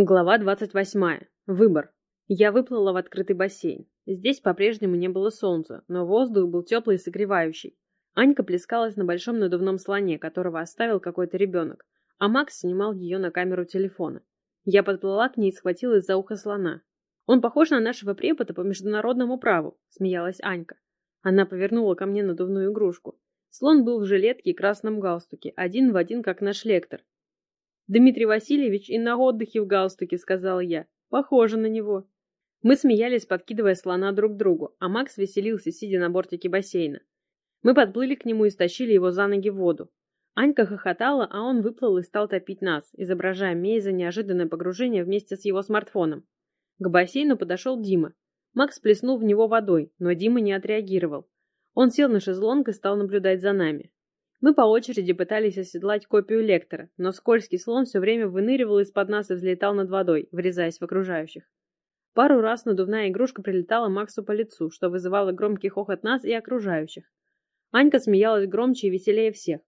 Глава 28. Выбор. Я выплыла в открытый бассейн. Здесь по-прежнему не было солнца, но воздух был теплый и согревающий. Анька плескалась на большом надувном слоне, которого оставил какой-то ребенок, а Макс снимал ее на камеру телефона. Я подплыла к ней и схватилась за ухо слона. «Он похож на нашего препода по международному праву», — смеялась Анька. Она повернула ко мне надувную игрушку. Слон был в жилетке и красном галстуке, один в один, как наш лектор. «Дмитрий Васильевич и на отдыхе в галстуке», — сказала я. «Похоже на него». Мы смеялись, подкидывая слона друг другу, а Макс веселился, сидя на бортике бассейна. Мы подплыли к нему и стащили его за ноги в воду. Анька хохотала, а он выплыл и стал топить нас, изображая Мейза неожиданное погружение вместе с его смартфоном. К бассейну подошел Дима. Макс плеснул в него водой, но Дима не отреагировал. Он сел на шезлонг и стал наблюдать за нами. Мы по очереди пытались оседлать копию лектора, но скользкий слон все время выныривал из-под нас и взлетал над водой, врезаясь в окружающих. Пару раз надувная игрушка прилетала Максу по лицу, что вызывало громкий хохот нас и окружающих. Анька смеялась громче и веселее всех,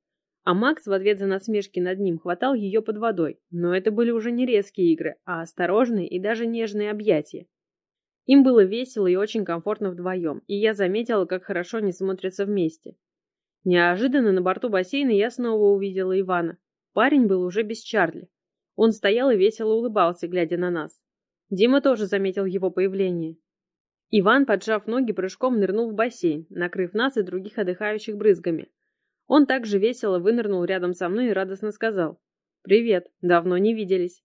а Макс в ответ за насмешки над ним хватал ее под водой, но это были уже не резкие игры, а осторожные и даже нежные объятия. Им было весело и очень комфортно вдвоем, и я заметила, как хорошо они смотрятся вместе. Неожиданно на борту бассейна я снова увидела Ивана. Парень был уже без Чарли. Он стоял и весело улыбался, глядя на нас. Дима тоже заметил его появление. Иван, поджав ноги, прыжком нырнул в бассейн, накрыв нас и других отдыхающих брызгами. Он также весело вынырнул рядом со мной и радостно сказал «Привет, давно не виделись».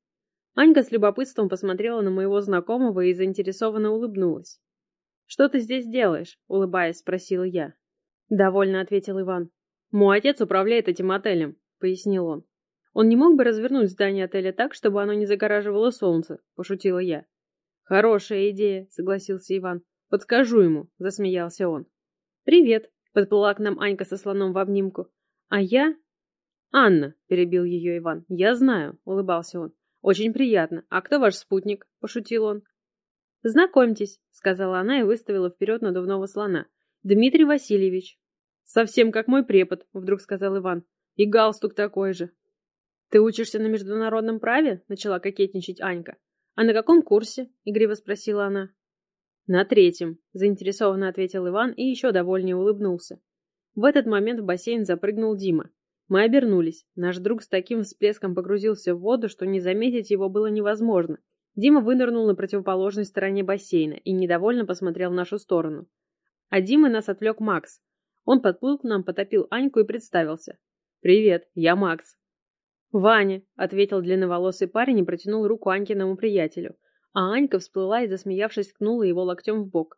Анька с любопытством посмотрела на моего знакомого и заинтересованно улыбнулась. «Что ты здесь делаешь?» — улыбаясь, спросила я. Довольно ответил Иван. Мой отец управляет этим отелем, пояснил он. Он не мог бы развернуть здание отеля так, чтобы оно не загораживало солнце, пошутила я. Хорошая идея, согласился Иван. Подскажу ему, засмеялся он. Привет, подплыла к нам Анька со слоном в обнимку. А я... Анна, перебил ее Иван. Я знаю, улыбался он. Очень приятно. А кто ваш спутник? пошутил он. Знакомьтесь, сказала она и выставила вперед надувного слона. Дмитрий Васильевич. Совсем как мой препод, вдруг сказал Иван. И галстук такой же. Ты учишься на международном праве? Начала кокетничать Анька. А на каком курсе? Игриво спросила она. На третьем, заинтересованно ответил Иван и еще довольнее улыбнулся. В этот момент в бассейн запрыгнул Дима. Мы обернулись. Наш друг с таким всплеском погрузился в воду, что не заметить его было невозможно. Дима вынырнул на противоположной стороне бассейна и недовольно посмотрел в нашу сторону. А Дима нас отвлек Макс. Он подплыл к нам, потопил Аньку и представился. «Привет, я Макс». «Ваня», — ответил длинноволосый парень и протянул руку Анькиному приятелю, а Анька всплыла и, засмеявшись, ткнула его локтем в бок.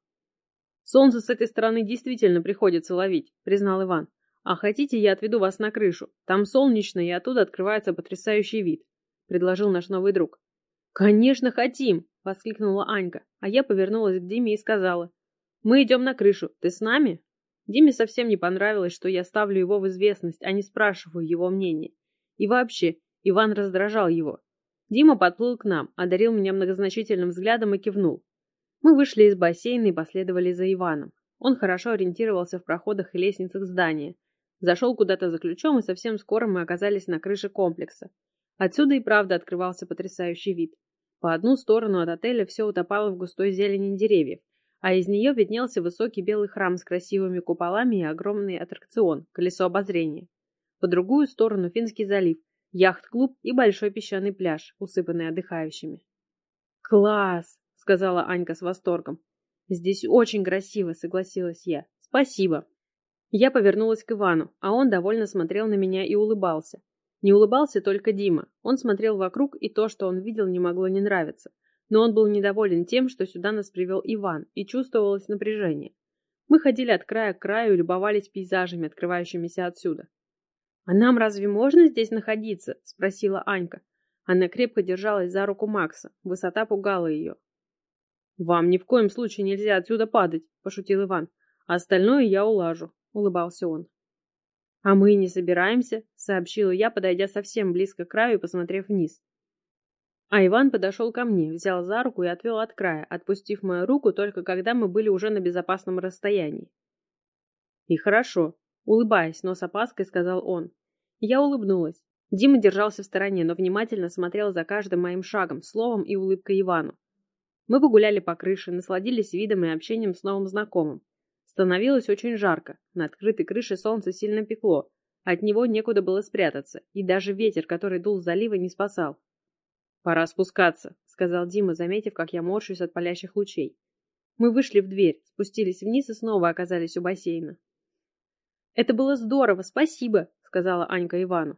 «Солнце с этой стороны действительно приходится ловить», — признал Иван. «А хотите, я отведу вас на крышу? Там солнечно, и оттуда открывается потрясающий вид», — предложил наш новый друг. «Конечно хотим!» — воскликнула Анька, а я повернулась к Диме и сказала. Мы идем на крышу. Ты с нами? Диме совсем не понравилось, что я ставлю его в известность, а не спрашиваю его мнения. И вообще, Иван раздражал его. Дима подплыл к нам, одарил меня многозначительным взглядом и кивнул. Мы вышли из бассейна и последовали за Иваном. Он хорошо ориентировался в проходах и лестницах здания. Зашел куда-то за ключом, и совсем скоро мы оказались на крыше комплекса. Отсюда и правда открывался потрясающий вид. По одну сторону от отеля все утопало в густой зелени деревьев, а из нее виднелся высокий белый храм с красивыми куполами и огромный аттракцион – колесо обозрения. По другую сторону Финский залив, яхт-клуб и большой песчаный пляж, усыпанный отдыхающими. «Класс!» – сказала Анька с восторгом. «Здесь очень красиво», – согласилась я. «Спасибо». Я повернулась к Ивану, а он довольно смотрел на меня и улыбался. Не улыбался только Дима. Он смотрел вокруг, и то, что он видел, не могло не нравиться – но он был недоволен тем, что сюда нас привел Иван, и чувствовалось напряжение. Мы ходили от края к краю и любовались пейзажами, открывающимися отсюда. «А нам разве можно здесь находиться?» – спросила Анька. Она крепко держалась за руку Макса, высота пугала ее. «Вам ни в коем случае нельзя отсюда падать», – пошутил Иван. «А остальное я улажу», – улыбался он. «А мы не собираемся», — сообщила я, подойдя совсем близко к краю и посмотрев вниз. А Иван подошел ко мне, взял за руку и отвел от края, отпустив мою руку только когда мы были уже на безопасном расстоянии. «И хорошо», — улыбаясь, но с опаской сказал он. Я улыбнулась. Дима держался в стороне, но внимательно смотрел за каждым моим шагом, словом и улыбкой Ивану. Мы погуляли по крыше, насладились видом и общением с новым знакомым. Становилось очень жарко, на открытой крыше солнце сильно пекло, от него некуда было спрятаться, и даже ветер, который дул с залива, не спасал. «Пора спускаться», — сказал Дима, заметив, как я морщусь от палящих лучей. Мы вышли в дверь, спустились вниз и снова оказались у бассейна. «Это было здорово, спасибо», — сказала Анька Ивану.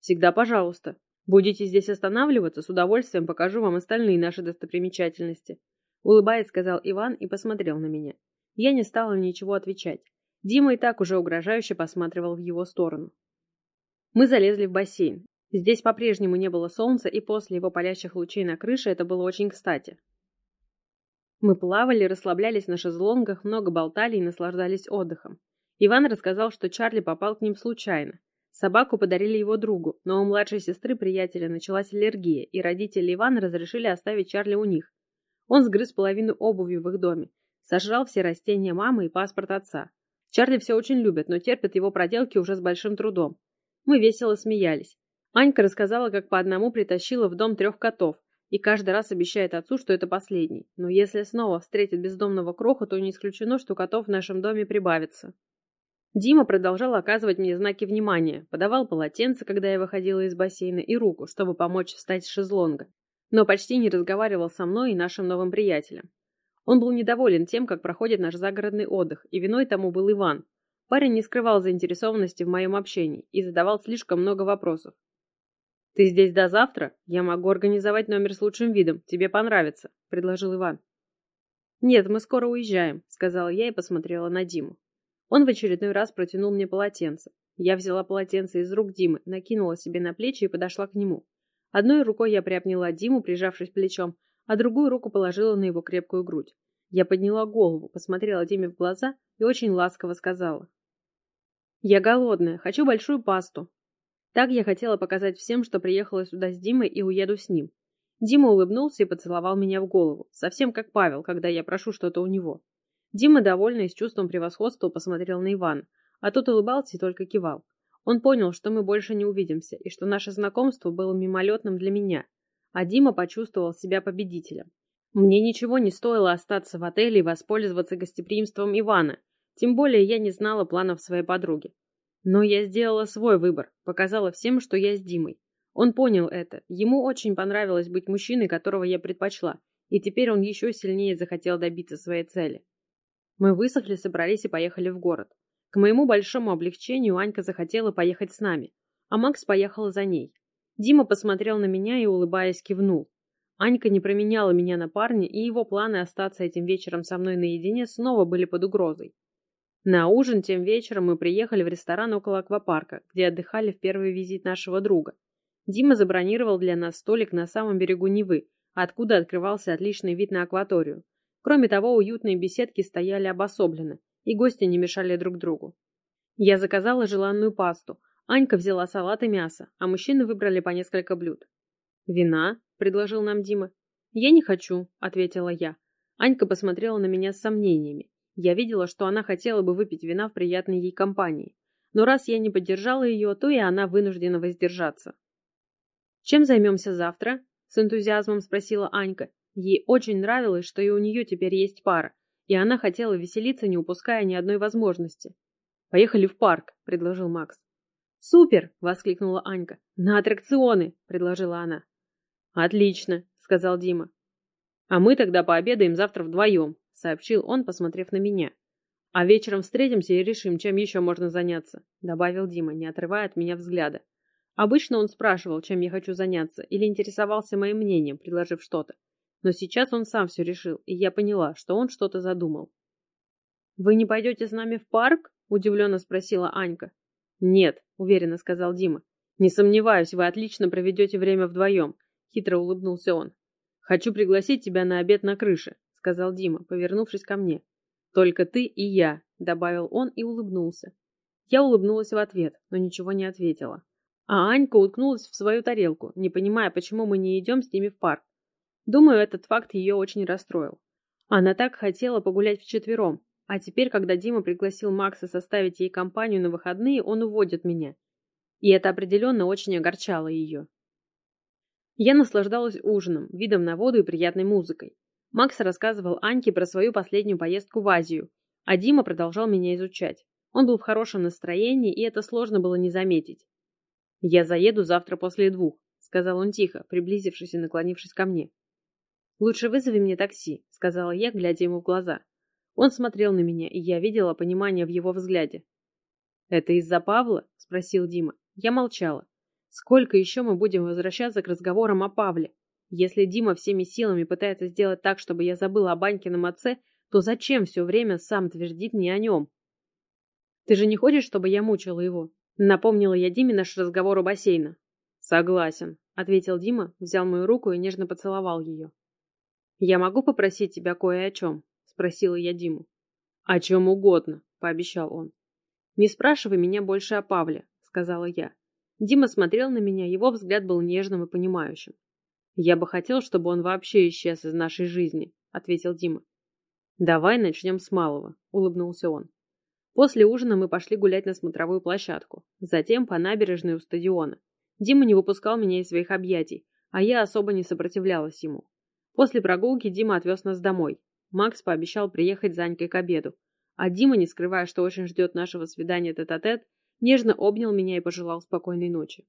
«Всегда пожалуйста. Будете здесь останавливаться, с удовольствием покажу вам остальные наши достопримечательности», — улыбаясь, сказал Иван и посмотрел на меня. Я не стала ничего отвечать. Дима и так уже угрожающе посматривал в его сторону. Мы залезли в бассейн. Здесь по-прежнему не было солнца, и после его палящих лучей на крыше это было очень кстати. Мы плавали, расслаблялись на шезлонгах, много болтали и наслаждались отдыхом. Иван рассказал, что Чарли попал к ним случайно. Собаку подарили его другу, но у младшей сестры приятеля началась аллергия, и родители Ивана разрешили оставить Чарли у них. Он сгрыз половину обуви в их доме, Сожрал все растения мамы и паспорт отца. Чарли все очень любит, но терпит его проделки уже с большим трудом. Мы весело смеялись. Анька рассказала, как по одному притащила в дом трех котов, и каждый раз обещает отцу, что это последний. Но если снова встретит бездомного кроха, то не исключено, что котов в нашем доме прибавится. Дима продолжал оказывать мне знаки внимания, подавал полотенце, когда я выходила из бассейна, и руку, чтобы помочь встать с шезлонга, но почти не разговаривал со мной и нашим новым приятелем. Он был недоволен тем, как проходит наш загородный отдых, и виной тому был Иван. Парень не скрывал заинтересованности в моем общении и задавал слишком много вопросов. «Ты здесь до завтра? Я могу организовать номер с лучшим видом. Тебе понравится», — предложил Иван. «Нет, мы скоро уезжаем», — сказала я и посмотрела на Диму. Он в очередной раз протянул мне полотенце. Я взяла полотенце из рук Димы, накинула себе на плечи и подошла к нему. Одной рукой я приобняла Диму, прижавшись плечом, а другую руку положила на его крепкую грудь. Я подняла голову, посмотрела Диме в глаза и очень ласково сказала. «Я голодная, хочу большую пасту». Так я хотела показать всем, что приехала сюда с Димой и уеду с ним. Дима улыбнулся и поцеловал меня в голову, совсем как Павел, когда я прошу что-то у него. Дима, довольный и с чувством превосходства, посмотрел на Ивана, а тот улыбался и только кивал. Он понял, что мы больше не увидимся, и что наше знакомство было мимолетным для меня, а Дима почувствовал себя победителем. Мне ничего не стоило остаться в отеле и воспользоваться гостеприимством Ивана, тем более я не знала планов своей подруги. Но я сделала свой выбор, показала всем, что я с Димой. Он понял это, ему очень понравилось быть мужчиной, которого я предпочла, и теперь он еще сильнее захотел добиться своей цели. Мы высохли, собрались и поехали в город. К моему большому облегчению Анька захотела поехать с нами, а Макс поехал за ней. Дима посмотрел на меня и, улыбаясь, кивнул. Анька не променяла меня на парня, и его планы остаться этим вечером со мной наедине снова были под угрозой. На ужин тем вечером мы приехали в ресторан около аквапарка, где отдыхали в первый визит нашего друга. Дима забронировал для нас столик на самом берегу Невы, откуда открывался отличный вид на акваторию. Кроме того, уютные беседки стояли обособленно, и гости не мешали друг другу. Я заказала желанную пасту, Анька взяла салат и мясо, а мужчины выбрали по несколько блюд. «Вина?» – предложил нам Дима. «Я не хочу», – ответила я. Анька посмотрела на меня с сомнениями. Я видела, что она хотела бы выпить вина в приятной ей компании. Но раз я не поддержала ее, то и она вынуждена воздержаться. «Чем займемся завтра?» – с энтузиазмом спросила Анька. Ей очень нравилось, что и у нее теперь есть пара, и она хотела веселиться, не упуская ни одной возможности. «Поехали в парк», – предложил Макс. «Супер!» — воскликнула Анька. «На аттракционы!» — предложила она. «Отлично!» — сказал Дима. «А мы тогда пообедаем завтра вдвоем», — сообщил он, посмотрев на меня. «А вечером встретимся и решим, чем еще можно заняться», — добавил Дима, не отрывая от меня взгляда. Обычно он спрашивал, чем я хочу заняться, или интересовался моим мнением, предложив что-то. Но сейчас он сам все решил, и я поняла, что он что-то задумал. «Вы не пойдете с нами в парк?» – удивленно спросила Анька. «Нет», — уверенно сказал Дима. «Не сомневаюсь, вы отлично проведете время вдвоем», — хитро улыбнулся он. «Хочу пригласить тебя на обед на крыше», — сказал Дима, повернувшись ко мне. «Только ты и я», — добавил он и улыбнулся. Я улыбнулась в ответ, но ничего не ответила. А Анька уткнулась в свою тарелку, не понимая, почему мы не идем с ними в парк. Думаю, этот факт ее очень расстроил. Она так хотела погулять вчетвером, а теперь, когда Дима пригласил Макса составить ей компанию на выходные, он уводит меня. И это определенно очень огорчало ее. Я наслаждалась ужином, видом на воду и приятной музыкой. Макс рассказывал Аньке про свою последнюю поездку в Азию, а Дима продолжал меня изучать. Он был в хорошем настроении, и это сложно было не заметить. «Я заеду завтра после двух», — сказал он тихо, приблизившись и наклонившись ко мне. «Лучше вызови мне такси», — сказала я, глядя ему в глаза. Он смотрел на меня, и я видела понимание в его взгляде. «Это из-за Павла?» — спросил Дима. Я молчала. Сколько еще мы будем возвращаться к разговорам о Павле? Если Дима всеми силами пытается сделать так, чтобы я забыла о Банькином отце, то зачем все время сам твердит мне о нем? Ты же не хочешь, чтобы я мучила его? Напомнила я Диме наш разговор у бассейна. Согласен, ответил Дима, взял мою руку и нежно поцеловал ее. Я могу попросить тебя кое о чем? Спросила я Диму. О чем угодно, пообещал он. Не спрашивай меня больше о Павле, сказала я. Дима смотрел на меня, его взгляд был нежным и понимающим. «Я бы хотел, чтобы он вообще исчез из нашей жизни», — ответил Дима. «Давай начнем с малого», — улыбнулся он. После ужина мы пошли гулять на смотровую площадку, затем по набережной у стадиона. Дима не выпускал меня из своих объятий, а я особо не сопротивлялась ему. После прогулки Дима отвез нас домой. Макс пообещал приехать за Анькой к обеду, а Дима, не скрывая, что очень ждет нашего свидания тет-а-тет, -тет, нежно обнял меня и пожелал спокойной ночи.